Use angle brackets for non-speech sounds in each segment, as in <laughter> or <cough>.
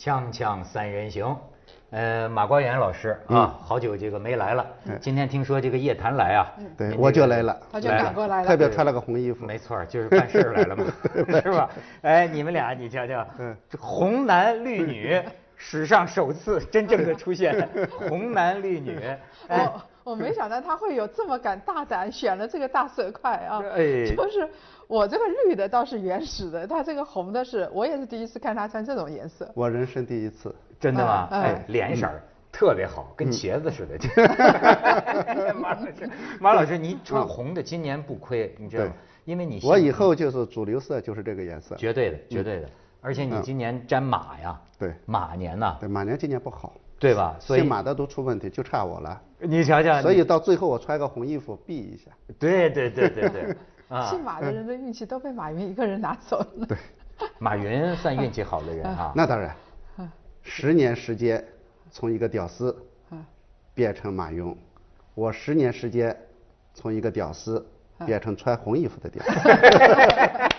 锵锵三人行，呃，马光远老师啊，好久这个没来了。今天听说这个叶檀来啊，对，我就来了，他就赶过来了，特别穿了个红衣服。没错，就是办事来了嘛，<laughs> 是吧？哎，你们俩，你瞧瞧，这红男绿女，<laughs> 史上首次真正的出现 <laughs> 红男绿女。我我没想到他会有这么敢大胆选了这个大色块啊，哎，就是我这个绿的倒是原始的，他这个红的是我也是第一次看他穿这种颜色。我人生第一次。真的吗？哎，脸色特别好，跟茄子似的。<laughs> 马老师，马老师，你穿红的今年不亏，你知道吗？因为你我以后就是主流色，就是这个颜色。绝对的，绝对的。而且你今年沾马呀，对，马年呐，对，马年今年不好，对吧？所以马的都出问题，就差我了。你瞧瞧。所以到最后我穿个红衣服避一下。对对对对对。姓马的人的运气都被马云一个人拿走了。对。马云算运气好的人啊。<laughs> 那当然。十年时间，从一个屌丝，变成马云，我十年时间，从一个屌丝变成穿红衣服的屌丝。<laughs>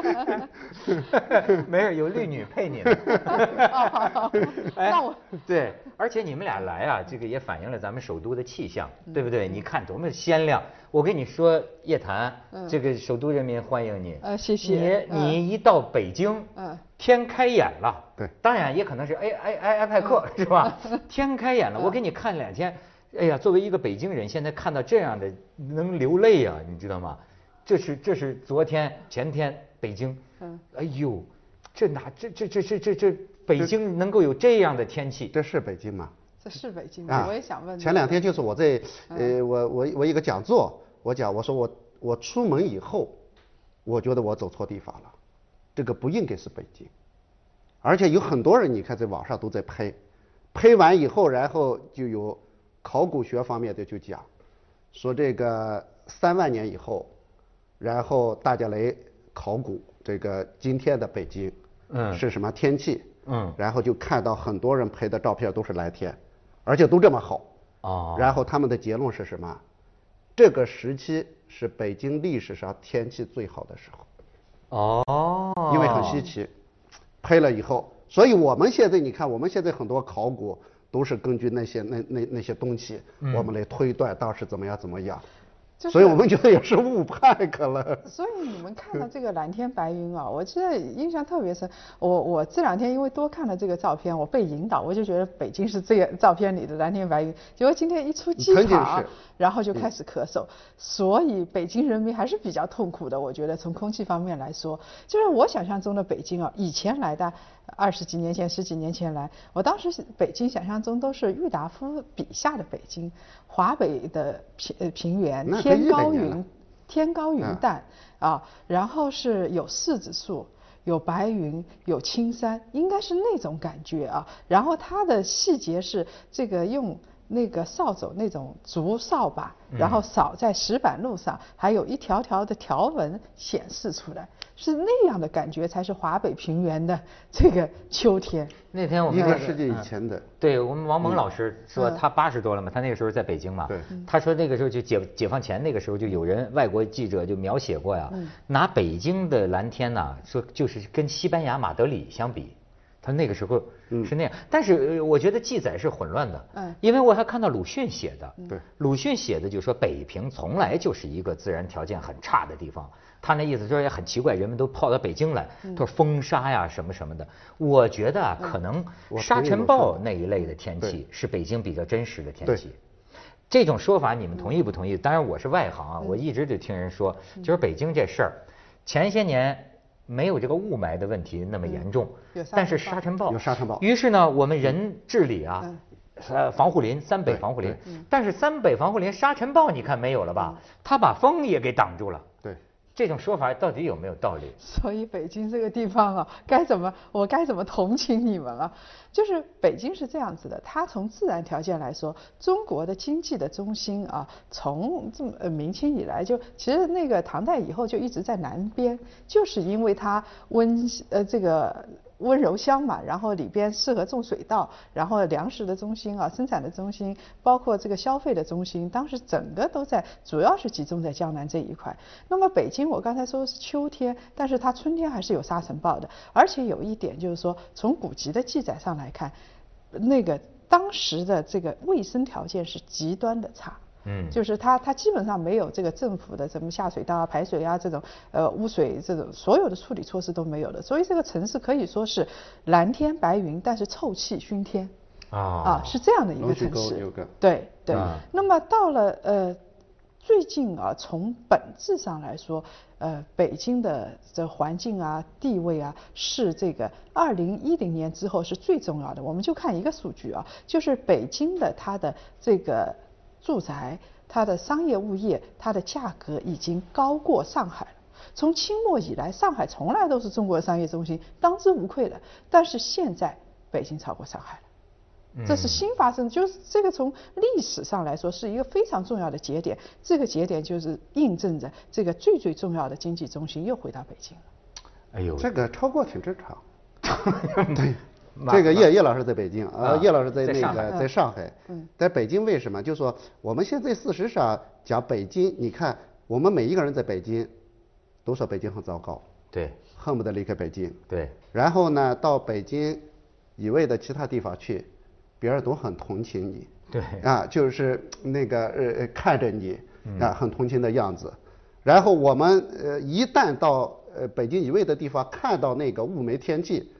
<laughs> 没事，有绿女配你呢。<laughs> 那我对，而且你们俩来啊，这个也反映了咱们首都的气象，对不对？你看多么鲜亮！我跟你说，叶檀，这个首都人民欢迎你。呃，谢谢。你你一到北京，嗯，天开眼了。对，当然也可能是哎哎哎埃派克是吧？天开眼了，我给你看两天。哎呀，作为一个北京人，现在看到这样的能流泪啊，你知道吗？这是这是昨天前天北京。嗯，哎呦，这哪这这这这这这北京能够有这样的天气？这是北京吗？这是北京啊！我也想问。前两天就是我在呃，我我我一个讲座，我讲我说我我出门以后，我觉得我走错地方了，这个不应该是北京，而且有很多人你看在网上都在拍，拍完以后，然后就有考古学方面的就讲，说这个三万年以后，然后大家来考古。这个今天的北京，嗯，是什么天气？嗯，然后就看到很多人拍的照片都是蓝天，而且都这么好。哦。然后他们的结论是什么？这个时期是北京历史上天气最好的时候。哦。因为很稀奇，拍了以后，所以我们现在你看，我们现在很多考古都是根据那些那那那些东西，我们来推断当时怎么样怎么样。所以我们觉得也是误判，可能。所以你们看到这个蓝天白云啊，我记得印象特别深。我我这两天因为多看了这个照片，我被引导，我就觉得北京是这个照片里的蓝天白云。结果今天一出机场，然后就开始咳嗽。所以北京人民还是比较痛苦的，我觉得从空气方面来说，就是我想象中的北京啊，以前来的二十几年前、十几年前来，我当时北京想象中都是郁达夫笔下的北京，华北的平呃平原。天高云，天高云淡啊，然后是有柿子树，有白云，有青山，应该是那种感觉啊。然后它的细节是这个用那个扫帚那种竹扫把，然后扫在石板路上，还有一条条的条纹显示出来。是那样的感觉，才是华北平原的 <laughs> 这个秋天。那天我们一个世纪以前的，对我们王蒙老师说，他八十多了嘛，他那个时候在北京嘛。对。他说那个时候就解解放前那个时候，就有人外国记者就描写过呀，拿北京的蓝天呐，说就是跟西班牙马德里相比，他那个时候是那样。但是我觉得记载是混乱的，嗯，因为我还看到鲁迅写的，对，鲁迅写的就说北平从来就是一个自然条件很差的地方。他那意思说也很奇怪，人们都跑到北京来，他说风沙呀什么什么的。我觉得啊，可能沙尘暴那一类的天气是北京比较真实的天气。这种说法你们同意不同意？当然我是外行啊，我一直就听人说，就是北京这事儿，前些年没有这个雾霾的问题那么严重，但是沙尘暴有沙尘暴。于是呢，我们人治理啊，呃防护林三北防护林，但是三北防护林沙尘暴你看没有了吧？它把风也给挡住了。这种说法到底有没有道理？所以北京这个地方啊，该怎么我该怎么同情你们了？就是北京是这样子的，它从自然条件来说，中国的经济的中心啊，从这么呃明清以来就其实那个唐代以后就一直在南边，就是因为它温呃这个温柔乡嘛，然后里边适合种水稻，然后粮食的中心啊，生产的中心，包括这个消费的中心，当时整个都在，主要是集中在江南这一块。那么北京，我刚才说是秋天，但是它春天还是有沙尘暴的，而且有一点就是说，从古籍的记载上来看，那个当时的这个卫生条件是极端的差。嗯，就是它，它基本上没有这个政府的什么下水道啊、排水啊这种，呃，污水这种所有的处理措施都没有的，所以这个城市可以说是蓝天白云，但是臭气熏天。啊啊，是这样的一个城市。对对。那么到了呃最近啊，从本质上来说，呃，北京的这环境啊、地位啊，是这个二零一零年之后是最重要的。我们就看一个数据啊，就是北京的它的这个。住宅，它的商业物业，它的价格已经高过上海了。从清末以来，上海从来都是中国的商业中心，当之无愧的。但是现在，北京超过上海了，这是新发生，就是这个从历史上来说是一个非常重要的节点。这个节点就是印证着这个最最重要的经济中心又回到北京了。哎呦，这个超过挺正常。<laughs> 对。这个叶叶老师在北京，呃，叶老师在那个在上海，在北京为什么？就说我们现在事实上讲北京，你看我们每一个人在北京，都说北京很糟糕，对，恨不得离开北京，对。然后呢，到北京以外的其他地方去，别人都很同情你，对，啊，就是那个呃看着你啊很同情的样子。然后我们呃一旦到呃北京以外的地方看到那个雾霾天气。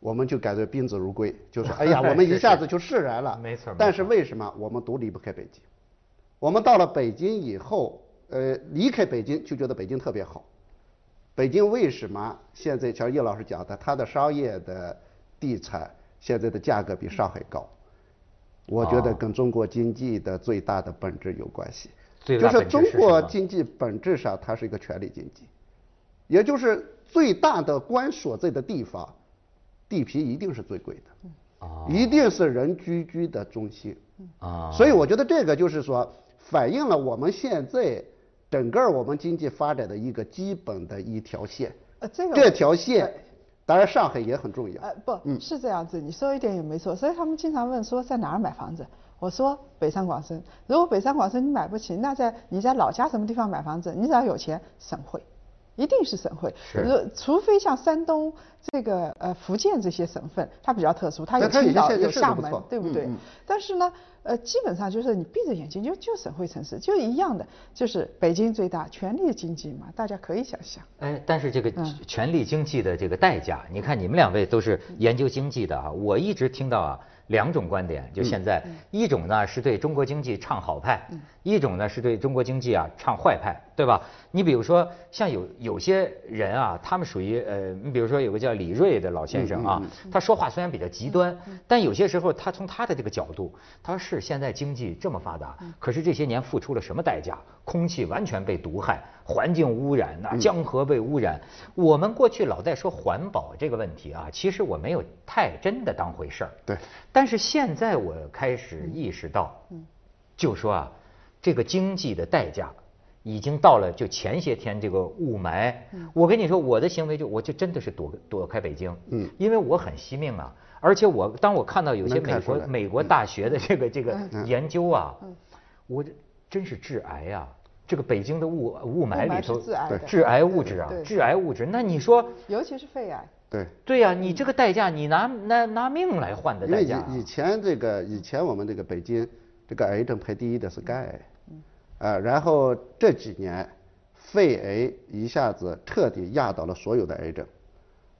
我们就感觉宾至如归，<laughs> 就是哎呀，我们一下子就释然了。没错。但是为什么我们都离不开北京？我们到了北京以后，呃，离开北京就觉得北京特别好。北京为什么现在像叶老师讲的，它的商业的地产现在的价格比上海高？我觉得跟中国经济的最大的本质有关系。就是中国经济本质上它是一个权力经济，也就是最大的官所在的地方。地皮一定是最贵的，啊，一定是人居居的中心，啊，所以我觉得这个就是说反映了我们现在整个我们经济发展的一个基本的一条线，呃，这个这条线，当然上海也很重要，呃，不，是这样子，你说一点也没错，所以他们经常问说在哪儿买房子，我说北上广深，如果北上广深你买不起，那在你在老家什么地方买房子？你只要有钱，省会。一定是省会，是，除非像山东这个呃福建这些省份，它比较特殊，它有青岛有厦门，对不对？但是呢，呃，基本上就是你闭着眼睛就就省会城市，就一样的，就是北京最大，权力经济嘛，大家可以想象。哎，但是这个权力经济的这个代价，你看你们两位都是研究经济的啊，我一直听到啊。两种观点，就现在，一种呢是对中国经济唱好派，一种呢是对中国经济啊唱坏派，对吧？你比如说，像有有些人啊，他们属于呃，你比如说有个叫李锐的老先生啊，他说话虽然比较极端，但有些时候他从他的这个角度，他说是现在经济这么发达，可是这些年付出了什么代价？空气完全被毒害，环境污染，那江河被污染。我们过去老在说环保这个问题啊，其实我没有太真的当回事儿。对。但是现在我开始意识到，就说啊，这个经济的代价已经到了。就前些天这个雾霾，我跟你说，我的行为就我就真的是躲躲开北京，嗯，因为我很惜命啊。而且我当我看到有些美国美国大学的这个这个研究啊，我真是致癌呀。这个北京的雾雾霾里头，致癌物质啊，致癌物质。那你说，尤其是肺癌。对。对呀，你这个代价，你拿拿拿命来换的代价。以以前这个以前我们这个北京这个癌症排第一的是肝癌，啊，然后这几年肺癌一下子彻底压倒了所有的癌症，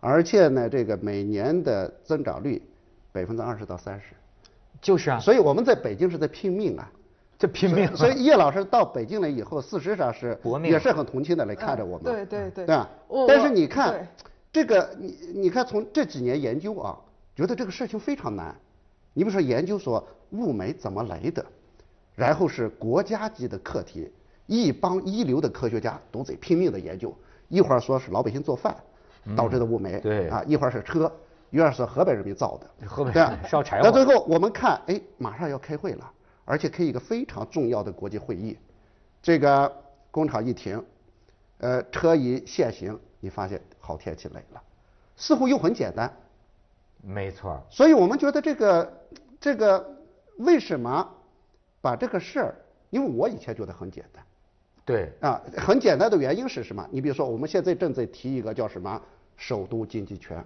而且呢，这个每年的增长率百分之二十到三十。就是啊。所以我们在北京是在拼命啊。这拼命，所以 <laughs> 叶老师到北京来以后，事实上是也是很同情的来看着我们，对对对，对吧？但是你看，这个你你看从这几年研究啊，觉得这个事情非常难。你比如说研究说雾霾怎么来的，然后是国家级的课题，一帮一流的科学家都在拼命的研究。一会儿说是老百姓做饭导致的雾霾，对啊，一会儿是车，一会儿是河北人民造的，河北烧柴火。到最后我们看，哎，马上要开会了。而且开一个非常重要的国际会议，这个工厂一停，呃，车一限行，你发现好天气来了，似乎又很简单，没错。所以我们觉得这个这个为什么把这个事儿？因为我以前觉得很简单。对。啊，很简单的原因是什么？你比如说，我们现在正在提一个叫什么首都经济圈，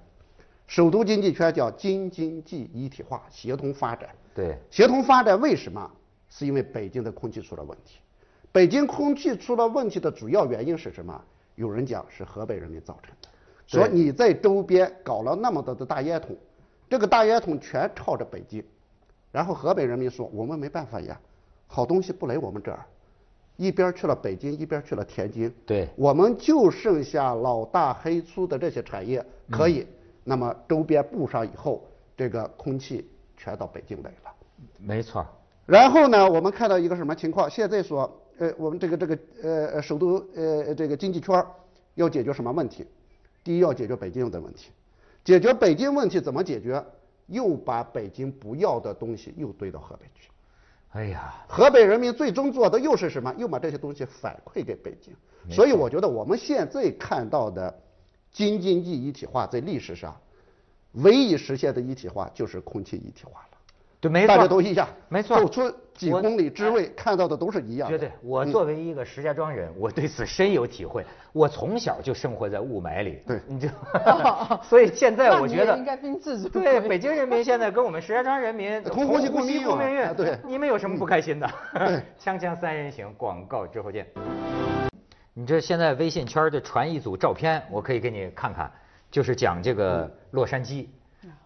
首都经济圈叫京津冀一体化，协同发展。对。协同发展为什么？是因为北京的空气出了问题。北京空气出了问题的主要原因是什么？有人讲是河北人民造成的。说你在周边搞了那么多的大烟筒，这个大烟筒全朝着北京，然后河北人民说我们没办法呀，好东西不来我们这儿，一边去了北京，一边去了天津，对，我们就剩下老大黑粗的这些产业可以，那么周边布上以后，这个空气全到北京来了，没错。然后呢，我们看到一个什么情况？现在说，呃，我们这个这个呃首都呃这个经济圈要解决什么问题？第一要解决北京的问题，解决北京问题怎么解决？又把北京不要的东西又堆到河北去。哎呀，河北人民最终做的又是什么？又把这些东西反馈给北京。所以我觉得我们现在看到的京津冀一体化，在历史上唯一实现的一体化就是空气一体化。对，没错，大家都一样，没错，走出几公里之外看到的都是一样。绝对，我作为一个石家庄人，我对此深有体会。我从小就生活在雾霾里，对，你就，<laughs> 所以现在我觉得应该宾至如归。对，北京人民现在跟我们石家庄人民 <laughs> 同呼吸共命运，对，<laughs> 你们有什么不开心的？锵锵三人行，广告之后见。你这现在微信圈就传一组照片，我可以给你看看，就是讲这个洛杉矶。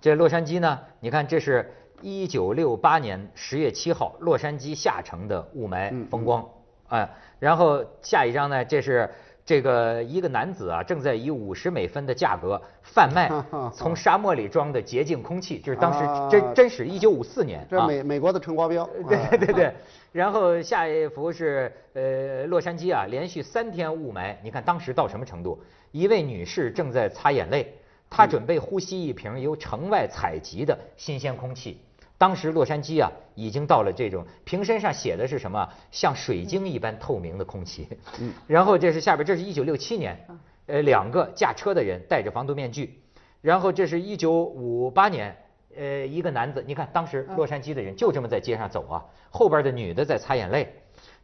这洛杉矶呢，你看这是。一九六八年十月七号，洛杉矶下城的雾霾风光，哎，然后下一张呢，这是这个一个男子啊，正在以五十美分的价格贩卖从沙漠里装的洁净空气，就是当时真真实一九五四年，这美美国的陈光标，<laughs> 对对对对，然后下一幅是呃洛杉矶啊，连续三天雾霾，你看当时到什么程度？一位女士正在擦眼泪，她准备呼吸一瓶由城外采集的新鲜空气。当时洛杉矶啊，已经到了这种瓶身上写的是什么？像水晶一般透明的空气。嗯。<laughs> 然后这是下边，这是一九六七年，呃，两个驾车的人戴着防毒面具。然后这是一九五八年，呃，一个男子，你看当时洛杉矶的人就这么在街上走啊，后边的女的在擦眼泪。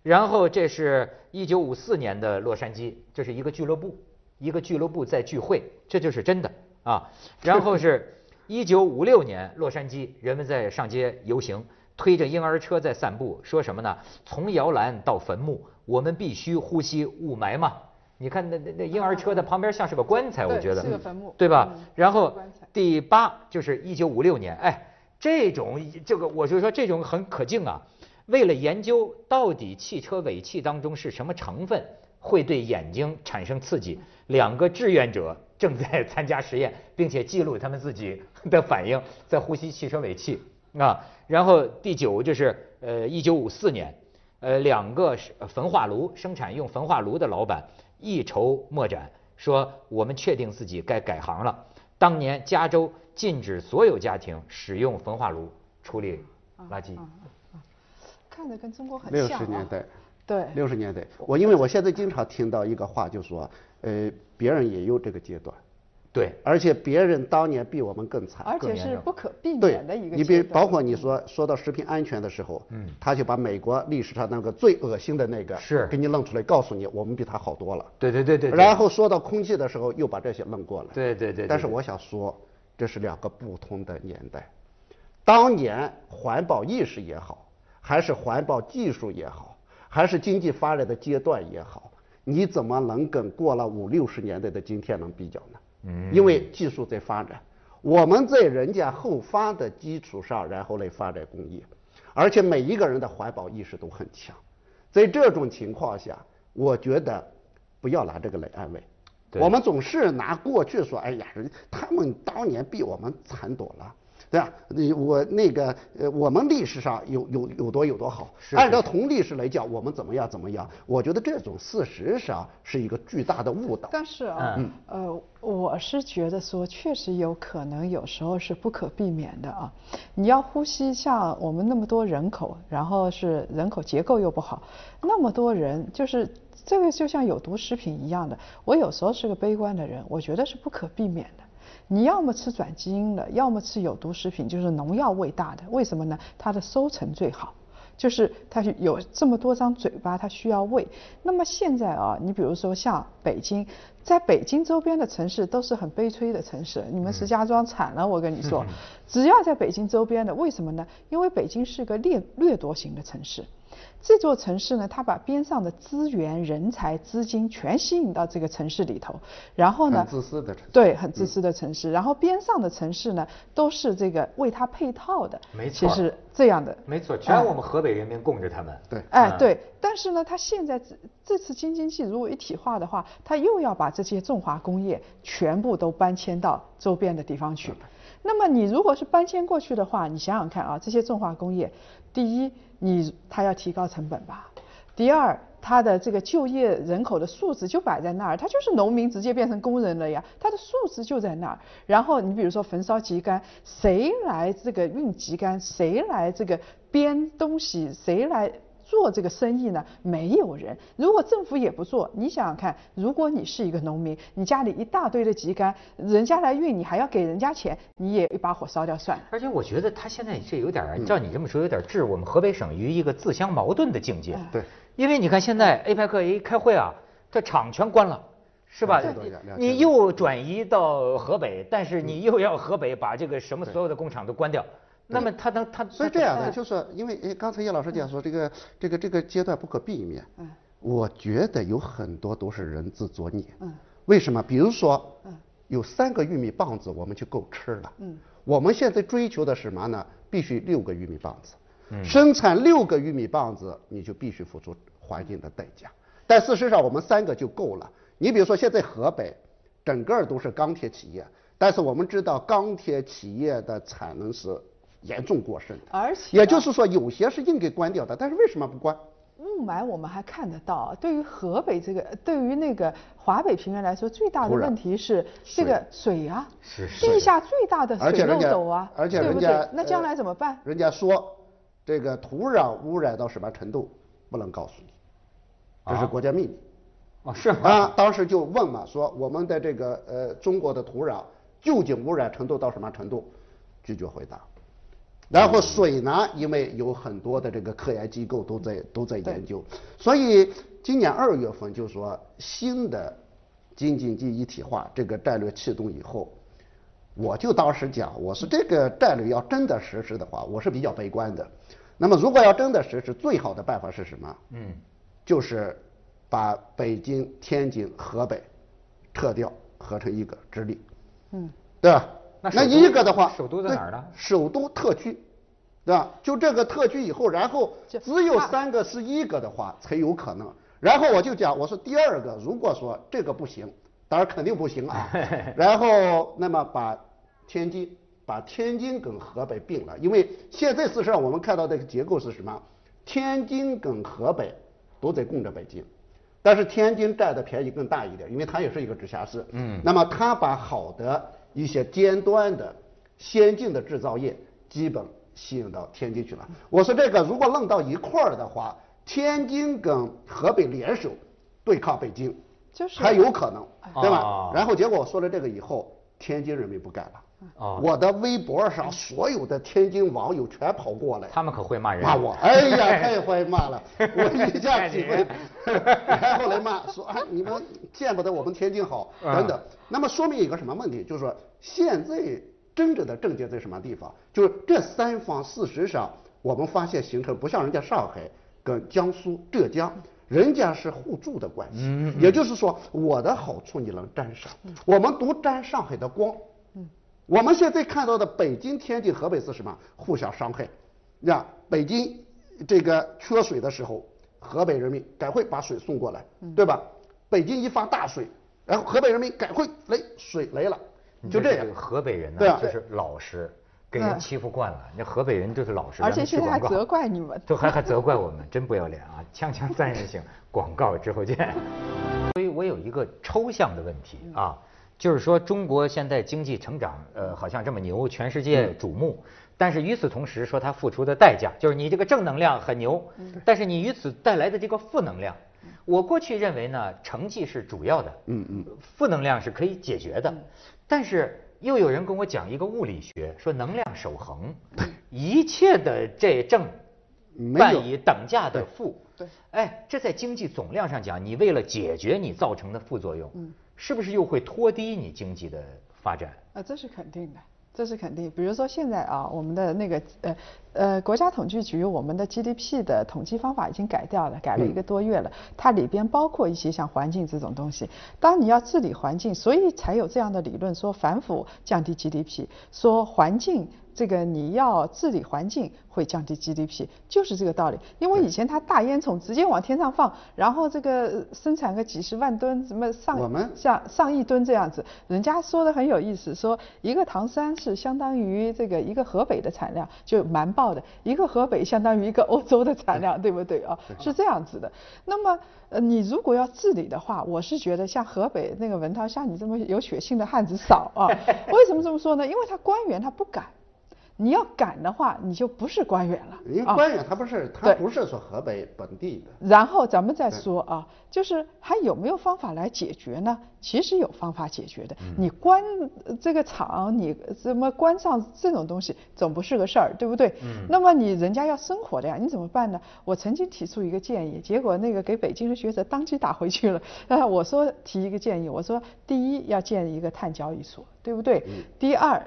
然后这是一九五四年的洛杉矶，这是一个俱乐部，一个俱乐部在聚会，这就是真的啊。然后是。一九五六年，洛杉矶人们在上街游行，推着婴儿车在散步，说什么呢？从摇篮到坟墓，我们必须呼吸雾霾嘛。你看那那那婴儿车的旁边像是个棺材，我觉得是个坟墓，对吧？然后第八就是一九五六年，哎，这种这个我就说这种很可敬啊。为了研究到底汽车尾气当中是什么成分会对眼睛产生刺激，两个志愿者。正在 <laughs> 参加实验，并且记录他们自己 <laughs> 的反应，在呼吸汽车尾气啊。然后第九就是呃，一九五四年，呃，两个焚化炉生产用焚化炉的老板一筹莫展，说我们确定自己该改行了。当年加州禁止所有家庭使用焚化炉处理垃圾。看着跟中国很像六十年代，对，六十年代。我因为我现在经常听到一个话，就说。呃，别人也有这个阶段，对，而且别人当年比我们更惨，而且是不可避免的一个。你比包括你说说到食品安全的时候，嗯，他就把美国历史上那个最恶心的那个是给你弄出来，告诉你我们比他好多了。对对对对。然后说到空气的时候，又把这些弄过来。对对对。但是我想说，这是两个不同的年代，当年环保意识也好，还是环保技术也好，还是经济发展的阶段也好。你怎么能跟过了五六十年代的今天能比较呢？嗯，因为技术在发展，我们在人家后发的基础上，然后来发展工业，而且每一个人的环保意识都很强。在这种情况下，我觉得不要拿这个来安慰。我们总是拿过去说，哎呀，人他们当年比我们惨多了。对吧？你我那个呃，我们历史上有有有多有多好，按照同历史来讲，我们怎么样怎么样？我觉得这种事实上是一个巨大的误导。但是啊，呃，我是觉得说，确实有可能有时候是不可避免的啊。你要呼吸像我们那么多人口，然后是人口结构又不好，那么多人，就是这个就像有毒食品一样的。我有时候是个悲观的人，我觉得是不可避免的。你要么吃转基因的，要么吃有毒食品，就是农药喂大的。为什么呢？它的收成最好。就是它有这么多张嘴巴，它需要喂。那么现在啊，你比如说像北京，在北京周边的城市都是很悲催的城市。你们石家庄惨了，我跟你说，只要在北京周边的，为什么呢？因为北京是个掠掠夺型的城市。这座城市呢，它把边上的资源、人才、资金全吸引到这个城市里头，然后呢，很自私的城市，对，很自私的城市。然后边上的城市呢，都是这个为它配套的，没错，其实这样的，没错，全我们河北人民供着他们。对，哎，对。但是呢，它现在这这次京津冀如果一体化的话，它又要把这些重化工业全部都搬迁到周边的地方去。那么你如果是搬迁过去的话，你想想看啊，这些重化工业，第一。你他要提高成本吧？第二，他的这个就业人口的素质就摆在那儿，他就是农民直接变成工人了呀，他的素质就在那儿。然后你比如说焚烧秸秆，谁来这个运秸秆？谁来这个编东西？谁来？做这个生意呢，没有人。如果政府也不做，你想想看，如果你是一个农民，你家里一大堆的秸秆，人家来运，你还要给人家钱，你也一把火烧掉算了。而且我觉得他现在这有点，照你这么说，有点置我们河北省于一个自相矛盾的境界。对，因为你看现在 APEC 一开会啊，这厂全关了，是吧？你又转移到河北，但是你又要河北把这个什么所有的工厂都关掉。那么他能他所以这样呢就是因为诶刚才叶老师讲说这个这个这个阶段不可避免，嗯，我觉得有很多都是人自作孽，嗯，为什么？比如说，嗯，有三个玉米棒子我们就够吃了，嗯，我们现在追求的是什么呢？必须六个玉米棒子，嗯，生产六个玉米棒子你就必须付出环境的代价，但事实上我们三个就够了。你比如说现在河北整个都是钢铁企业，但是我们知道钢铁企业的产能是。严重过剩，而且也就是说，有些是应该关掉的，但是为什么不关？雾霾我们还看得到。对于河北这个，对于那个华北平原来说，最大的问题是这个水啊，是地下最大的水漏斗啊，而且对不对？那将来怎么办？人家说这个土壤污染到什么程度不能告诉你，这是国家秘密。啊，<laughs> 是啊，当时就问嘛，说我们的这个呃中国的土壤究竟污染程度到什么程度？拒绝回答。然后水呢，因为有很多的这个科研机构都在都在研究，所以今年二月份就说新的京津冀一体化这个战略启动以后，我就当时讲，我是这个战略要真的实施的话，我是比较悲观的。那么如果要真的实施，最好的办法是什么？嗯，就是把北京、天津、河北撤掉，合成一个直隶。嗯，对吧？那一个的话，首都在哪儿呢？首都特区，对吧？就这个特区以后，然后只有三个是一个的话才有可能。然后我就讲，我说第二个，如果说这个不行，当然肯定不行啊。然后那么把天津，把天津跟河北并了，因为现在事实上我们看到这个结构是什么？天津跟河北都在供着北京，但是天津占的便宜更大一点，因为它也是一个直辖市。嗯。那么它把好的。一些尖端的、先进的制造业基本吸引到天津去了。我说这个如果弄到一块儿的话，天津跟河北联手对抗北京，就是还有可能，对吧？然后结果我说了这个以后，天津人民不干了。啊！我的微博上所有的天津网友全跑过来，他们可会骂人，骂我。哎呀，太会骂了！<laughs> 我一下几回，<laughs> 然后来骂说啊，你们见不得我们天津好等等。那么说明一个什么问题？就是说现在真正的症结在什么地方？就是这三方事实上我们发现形成不像人家上海跟江苏、浙江，人家是互助的关系。嗯。也就是说，我的好处你能沾上，我们都沾上海的光。我们现在看到的北京、天津、河北是什么？互相伤害，让北京这个缺水的时候，河北人民赶快把水送过来，对吧？北京一发大水，然后河北人民赶快来水来了，就这样。河北人呢，就是老实，给人欺负惯了。那河北人就是老实。而且现在还责怪你们。都还还责怪我们，真不要脸啊！锵锵三人行，广告之后见。<laughs> 所以我有一个抽象的问题啊。就是说，中国现在经济成长，呃，好像这么牛，全世界瞩目。但是与此同时，说它付出的代价，就是你这个正能量很牛，但是你与此带来的这个负能量，我过去认为呢，成绩是主要的，嗯嗯，负能量是可以解决的。但是又有人跟我讲一个物理学，说能量守恒，<laughs> 一切的这正伴以等价的负。对，哎，这在经济总量上讲，你为了解决你造成的副作用，嗯，是不是又会拖低你经济的发展？啊，这是肯定的。这是肯定，比如说现在啊，我们的那个呃呃国家统计局我们的 GDP 的统计方法已经改掉了，改了一个多月了，它里边包括一些像环境这种东西。当你要治理环境，所以才有这样的理论说反腐降低 GDP，说环境。这个你要治理环境会降低 GDP，就是这个道理。因为以前它大烟囱直接往天上放，然后这个生产个几十万吨，什么上像上亿吨这样子，人家说的很有意思，说一个唐山是相当于这个一个河北的产量，就瞒报的。一个河北相当于一个欧洲的产量，对不对啊？是这样子的。那么呃，你如果要治理的话，我是觉得像河北那个文涛，像你这么有血性的汉子少啊。<laughs> 为什么这么说呢？因为他官员他不敢。你要赶的话，你就不是官员了。因为官员他不是他不是说河北本地的。然后咱们再说啊，就是还有没有方法来解决呢？其实有方法解决的。你关这个厂，你怎么关上这种东西，总不是个事儿，对不对？嗯。那么你人家要生活的呀，你怎么办呢？我曾经提出一个建议，结果那个给北京的学者当即打回去了。啊，<laughs> 我说提一个建议，我说第一要建一个碳交易所，对不对？嗯。第二。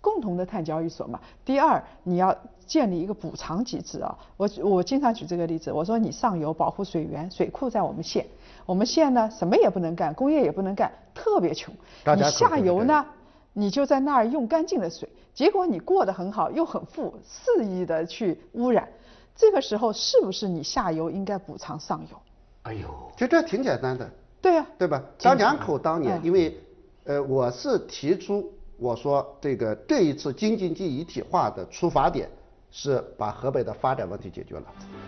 共同的碳交易所嘛。第二，你要建立一个补偿机制啊。我我经常举这个例子，我说你上游保护水源，水库在我们县，我们县呢什么也不能干，工业也不能干，特别穷。你下游呢，你就在那儿用干净的水，结果你过得很好，又很富，肆意的去污染。这个时候是不是你下游应该补偿上游？哎呦，就这挺简单的。对呀，对吧？张两口当年，因为呃，我是提出。我说这个这一次京津冀一体化的出发点是把河北的发展问题解决了，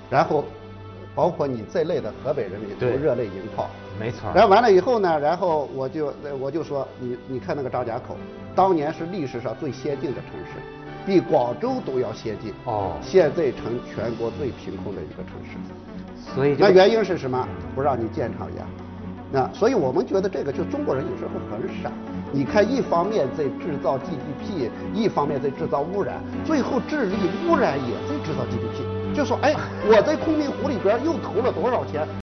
然后包括你这类的河北人民都热泪盈眶。没错。然后完了以后呢，然后我就我就说你你看那个张家口，当年是历史上最先进的城市，比广州都要先进。哦。现在成全国最贫困的一个城市。所以。那原因是什么？不让你建厂呀。啊所以我们觉得这个就中国人有时候很傻。你看，一方面在制造 GDP，一方面在制造污染，最后治理污染也在制造 GDP。就说，哎，我在昆明湖里边又投了多少钱？